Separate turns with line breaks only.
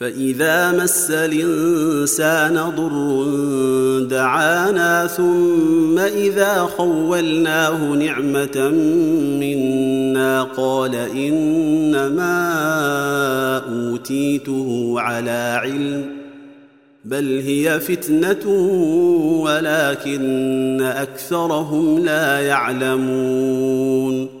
فإذا مس الإنسان ضر دعانا ثم إذا خولناه نعمة منا قال إنما أوتيته على علم بل هي فتنة ولكن أكثرهم لا يعلمون